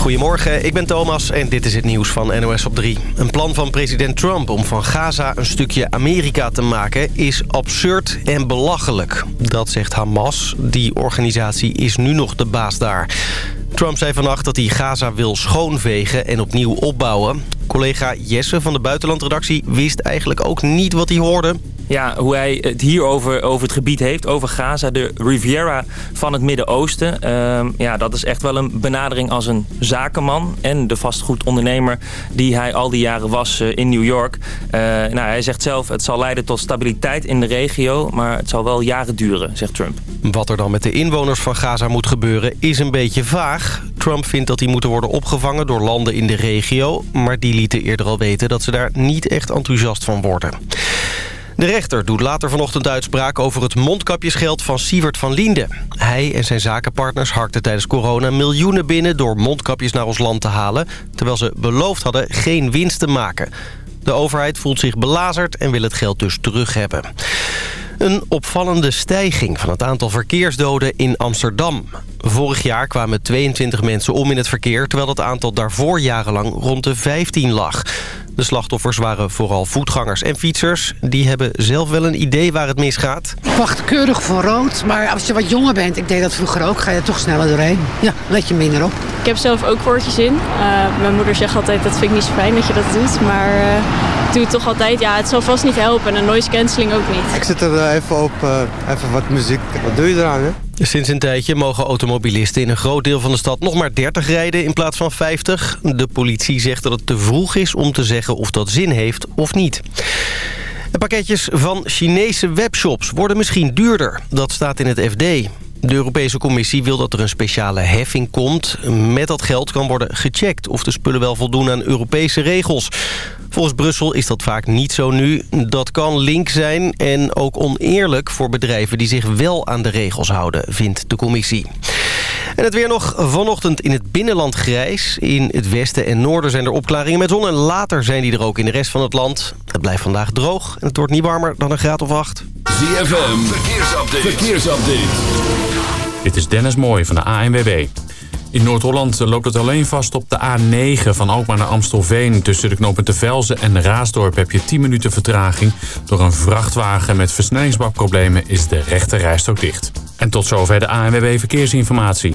Goedemorgen, ik ben Thomas en dit is het nieuws van NOS op 3. Een plan van president Trump om van Gaza een stukje Amerika te maken... is absurd en belachelijk. Dat zegt Hamas. Die organisatie is nu nog de baas daar. Trump zei vannacht dat hij Gaza wil schoonvegen en opnieuw opbouwen. Collega Jesse van de buitenlandredactie wist eigenlijk ook niet wat hij hoorde. Ja, hoe hij het hier over, over het gebied heeft, over Gaza, de Riviera van het Midden-Oosten. Ehm, ja, dat is echt wel een benadering als een zakenman en de vastgoedondernemer die hij al die jaren was eh, in New York. Uh, nou, hij zegt zelf, het zal leiden tot stabiliteit in de regio, maar het zal wel jaren duren, zegt Trump. Wat er dan met de inwoners van Gaza moet gebeuren is een beetje vaag. Trump vindt dat die moeten worden opgevangen door landen in de regio, maar die lieten eerder al weten dat ze daar niet echt enthousiast van worden. De rechter doet later vanochtend uitspraak over het mondkapjesgeld van Sievert van Liende. Hij en zijn zakenpartners harkten tijdens corona miljoenen binnen... door mondkapjes naar ons land te halen... terwijl ze beloofd hadden geen winst te maken. De overheid voelt zich belazerd en wil het geld dus terug hebben. Een opvallende stijging van het aantal verkeersdoden in Amsterdam. Vorig jaar kwamen 22 mensen om in het verkeer... terwijl het aantal daarvoor jarenlang rond de 15 lag. De slachtoffers waren vooral voetgangers en fietsers. Die hebben zelf wel een idee waar het misgaat. Ik wacht keurig voor rood, maar als je wat jonger bent... ik deed dat vroeger ook, ga je er toch sneller doorheen. Ja, let je minder op. Ik heb zelf ook woordjes in. Uh, mijn moeder zegt altijd, dat vind ik niet zo fijn dat je dat doet. Maar uh, ik doe het toch altijd. Ja, het zal vast niet helpen. En noise cancelling ook niet. Ik zit er uh, even op, even wat muziek. Wat doe je eraan, hè? Sinds een tijdje mogen automobilisten in een groot deel van de stad nog maar 30 rijden in plaats van 50. De politie zegt dat het te vroeg is om te zeggen of dat zin heeft of niet. De pakketjes van Chinese webshops worden misschien duurder. Dat staat in het FD. De Europese Commissie wil dat er een speciale heffing komt. Met dat geld kan worden gecheckt of de spullen wel voldoen aan Europese regels. Volgens Brussel is dat vaak niet zo nu. Dat kan link zijn en ook oneerlijk voor bedrijven die zich wel aan de regels houden, vindt de commissie. En het weer nog vanochtend in het binnenland grijs. In het westen en noorden zijn er opklaringen met zon. En later zijn die er ook in de rest van het land. Het blijft vandaag droog en het wordt niet warmer dan een graad of acht. ZFM, verkeersupdate. verkeersupdate. Dit is Dennis Mooij van de ANWB. In Noord-Holland loopt het alleen vast op de A9 van Alkmaar naar Amstelveen. Tussen de knopen Velzen en Raasdorp heb je 10 minuten vertraging. Door een vrachtwagen met versnellingsbakproblemen is de rechte rijstok dicht. En tot zover de ANWB Verkeersinformatie.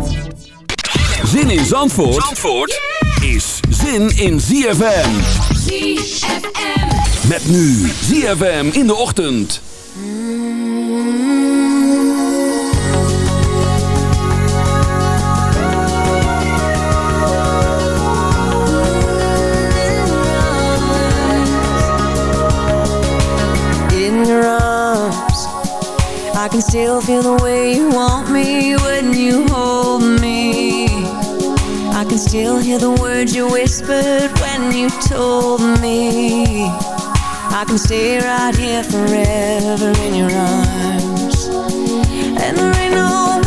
Zin in Zandvoort, Zandvoort is zin in ZFM. ZFM. Met nu ZFM in de ochtend. I can still feel the way you want me when you still hear the words you whispered when you told me. I can stay right here forever in your arms. And there ain't no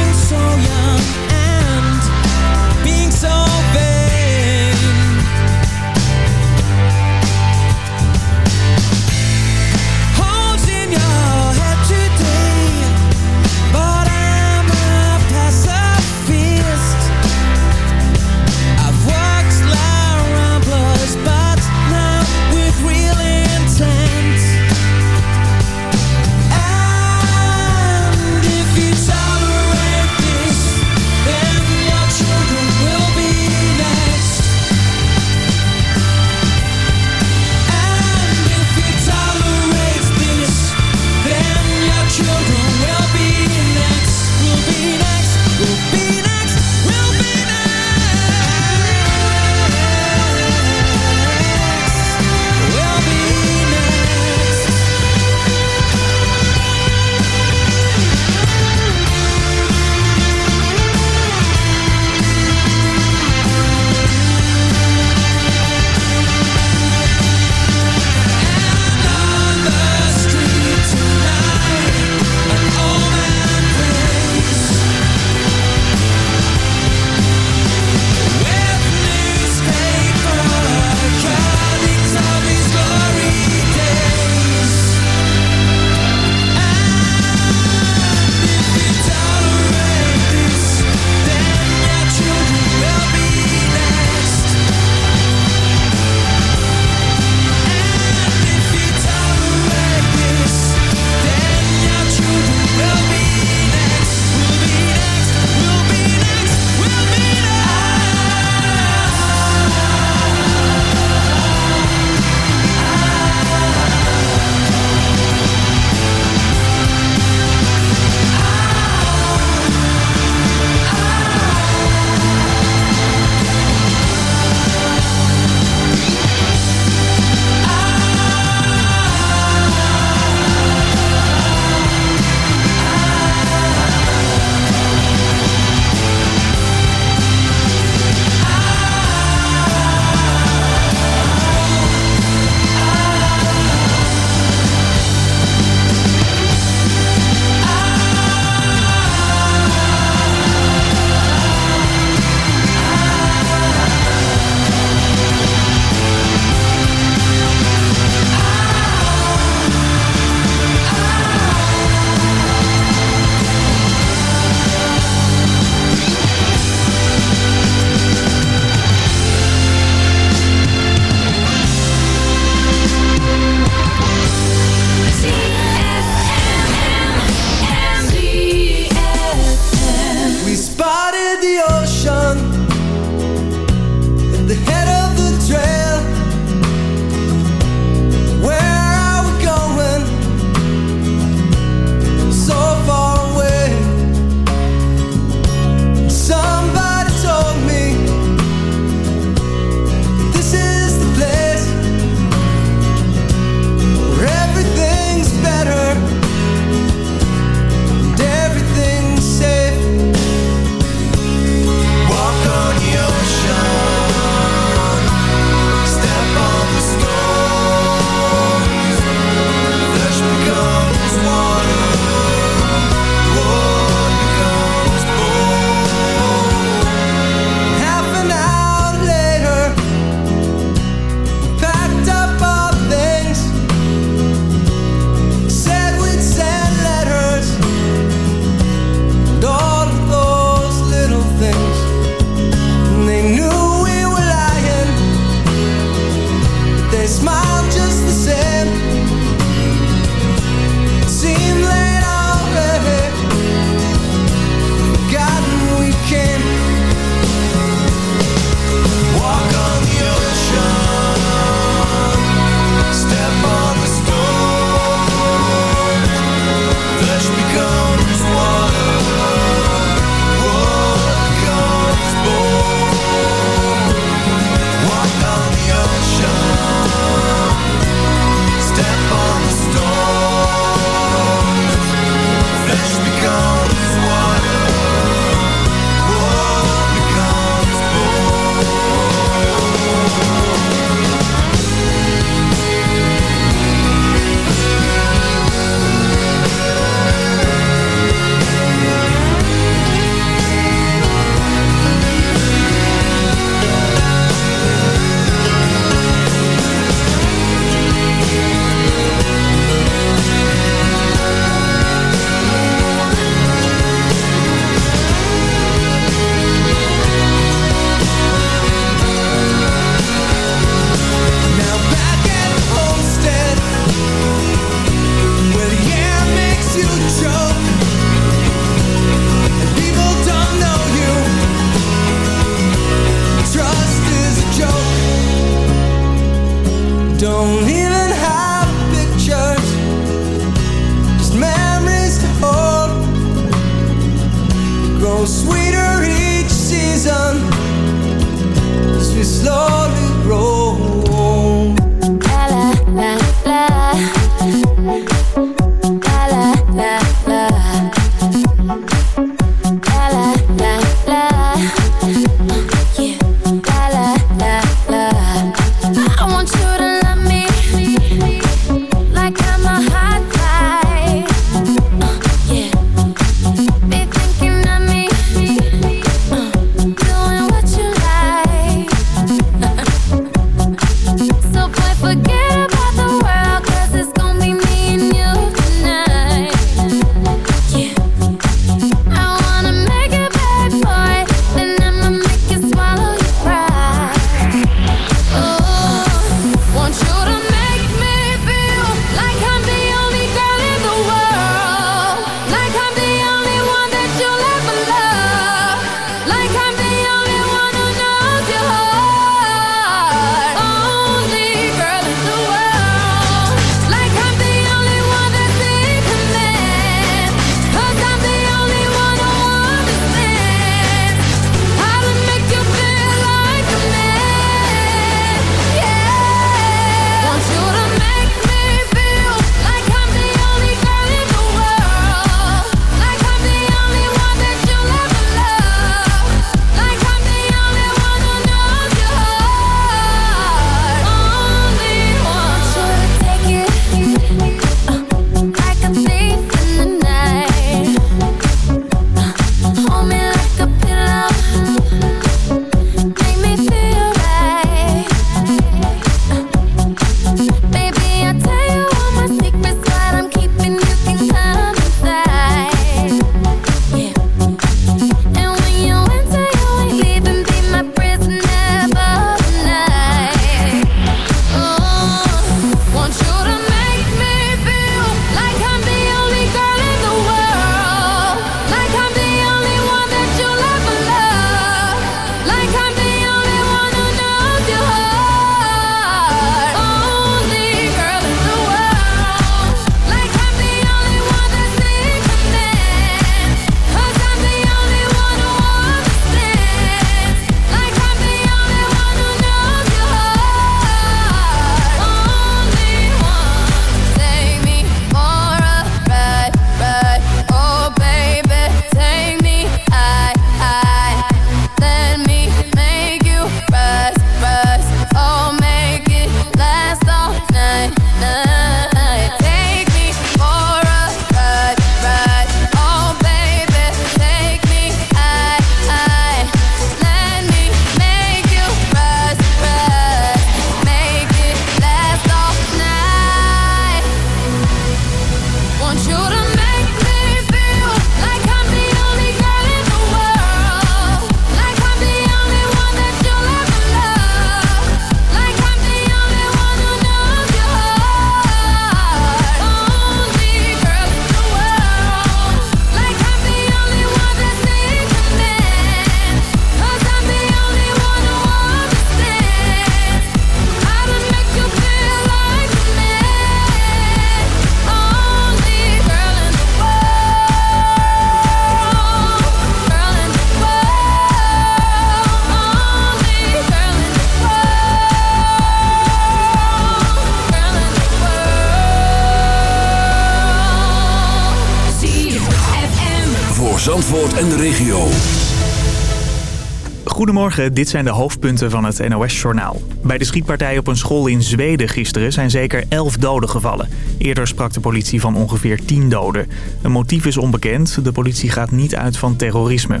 Goedemorgen, dit zijn de hoofdpunten van het NOS-journaal. Bij de schietpartij op een school in Zweden gisteren zijn zeker 11 doden gevallen. Eerder sprak de politie van ongeveer 10 doden. Een motief is onbekend, de politie gaat niet uit van terrorisme.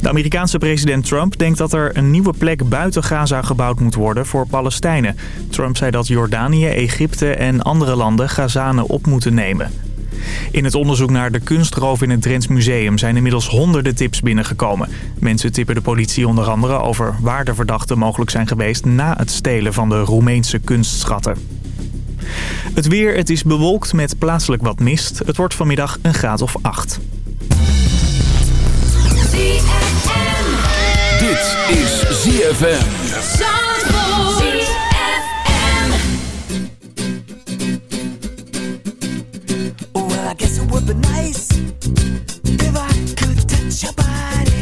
De Amerikaanse president Trump denkt dat er een nieuwe plek buiten Gaza gebouwd moet worden voor Palestijnen. Trump zei dat Jordanië, Egypte en andere landen Gazanen op moeten nemen. In het onderzoek naar de kunstroof in het Drents Museum zijn inmiddels honderden tips binnengekomen. Mensen tippen de politie onder andere over waar de verdachten mogelijk zijn geweest na het stelen van de Roemeense kunstschatten. Het weer, het is bewolkt met plaatselijk wat mist. Het wordt vanmiddag een graad of acht. Dit is ZFM. would be nice if I could touch your body.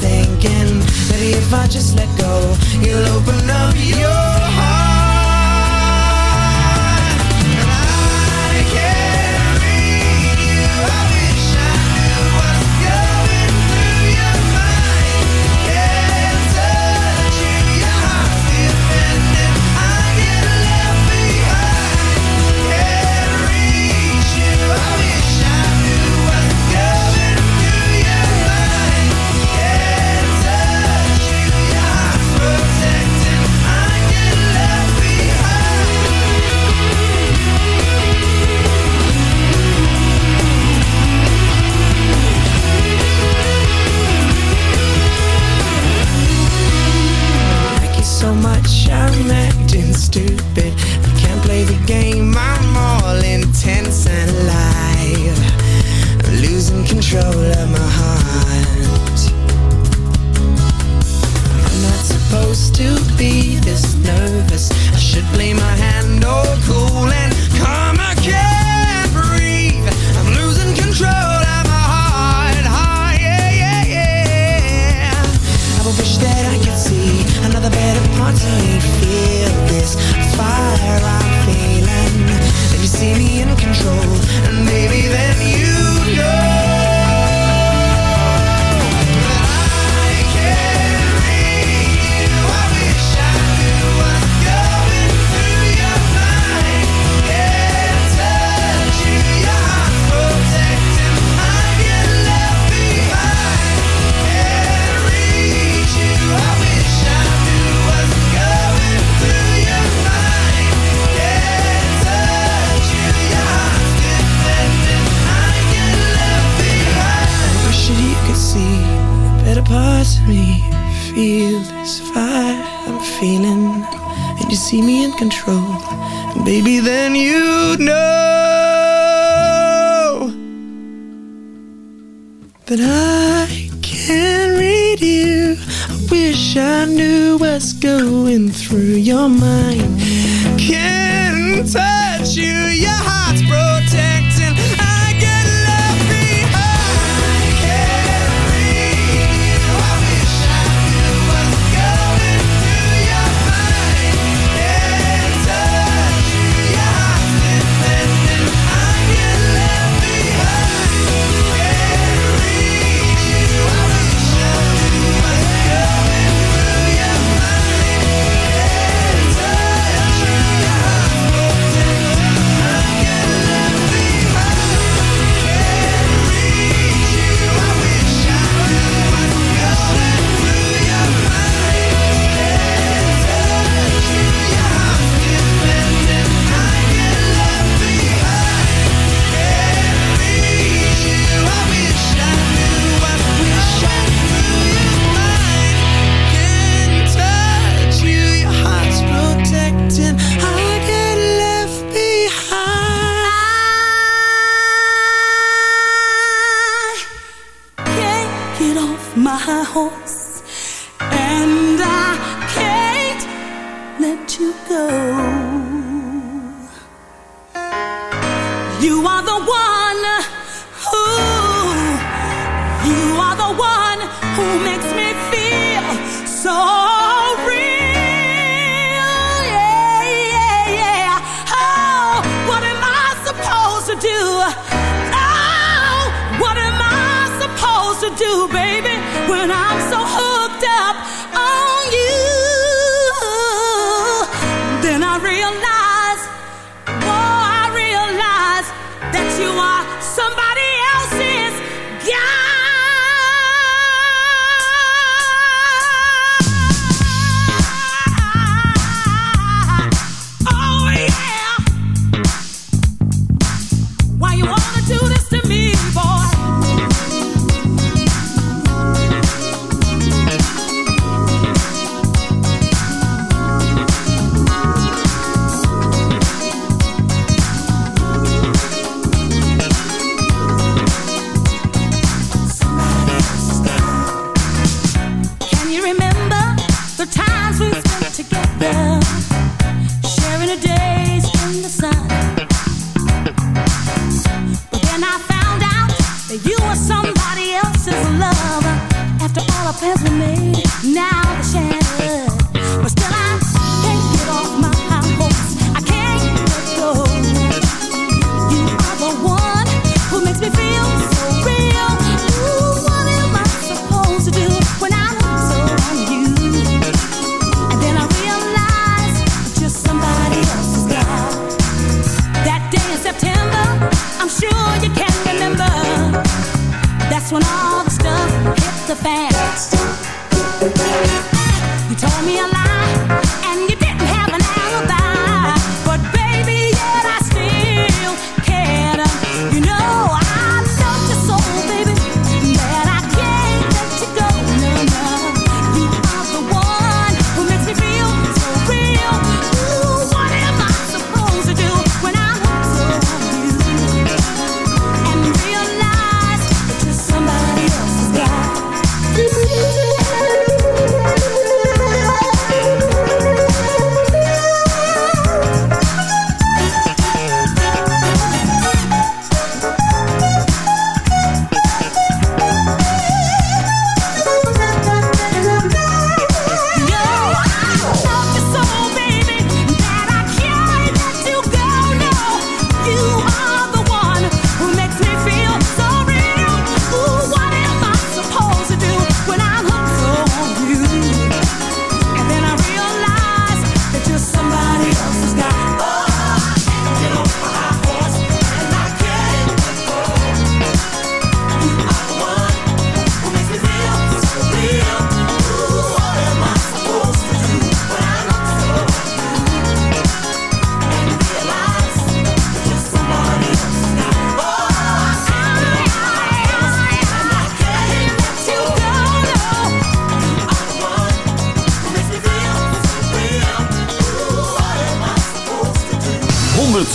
thinking that if I just let go, you'll open up your feel this fire I'm feeling. And you see me in control. And baby then you know That I can read you. I wish I knew what's going through your mind. Can't touch you, your heart's protected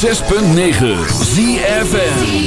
106.9 ZFN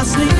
I sleep.